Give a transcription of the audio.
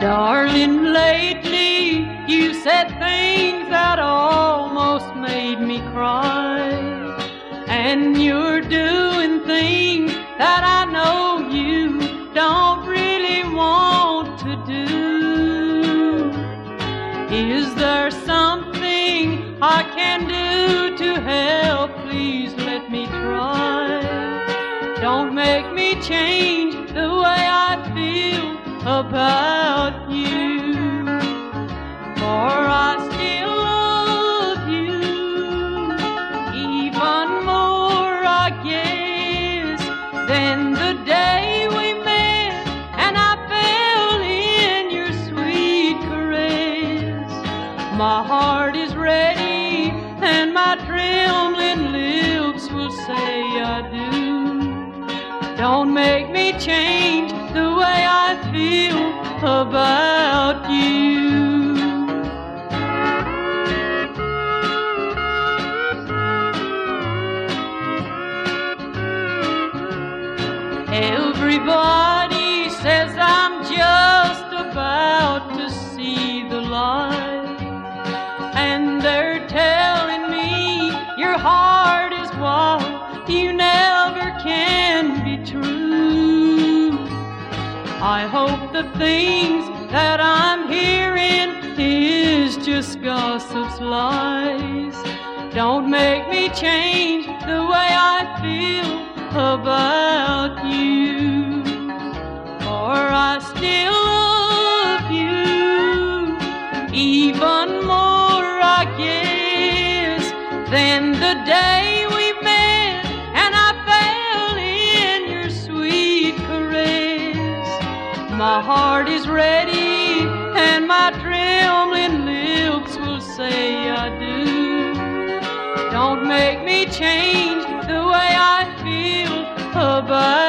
Darling, lately you said things that almost made me cry. And you're doing things that I know you don't really want to do. Is there something I can do to help? Please let me try. Don't make me change the way I feel about My heart is ready, and my trembling lips will say I do. Don't make me change the way I feel about you. Everybody you never can be true. I hope the things that I'm hearing is just gossip's lies. Don't make me change the way I feel about you. For I still love you, even more, I guess, than the day My heart is ready, and my trembling lips will say I do. Don't make me change the way I feel about.